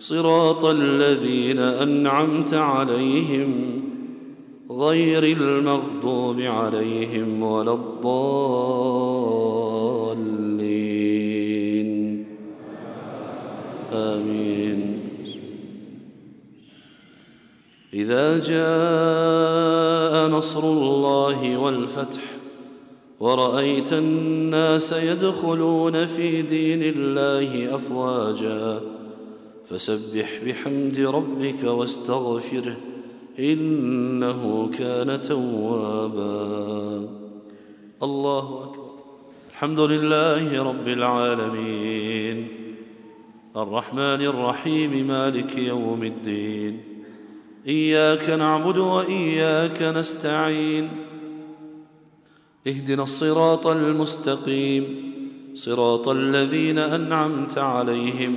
صراط الذين أنعمت عليهم غير المغضوب عليهم ولا الضالين. آمين. إذا جاء نصر الله والفتح ورأيت الناس يدخلون في دين الله أفواجا فسبح بحمد ربك واستغفره إنه كان توابا. الله أكبر. الحمد لله رب العالمين. الرحمن الرحيم مالك يوم الدين. إياك نعبد وإياك نستعين. اهدنا الصراط المستقيم. صراط الذين أنعمت عليهم.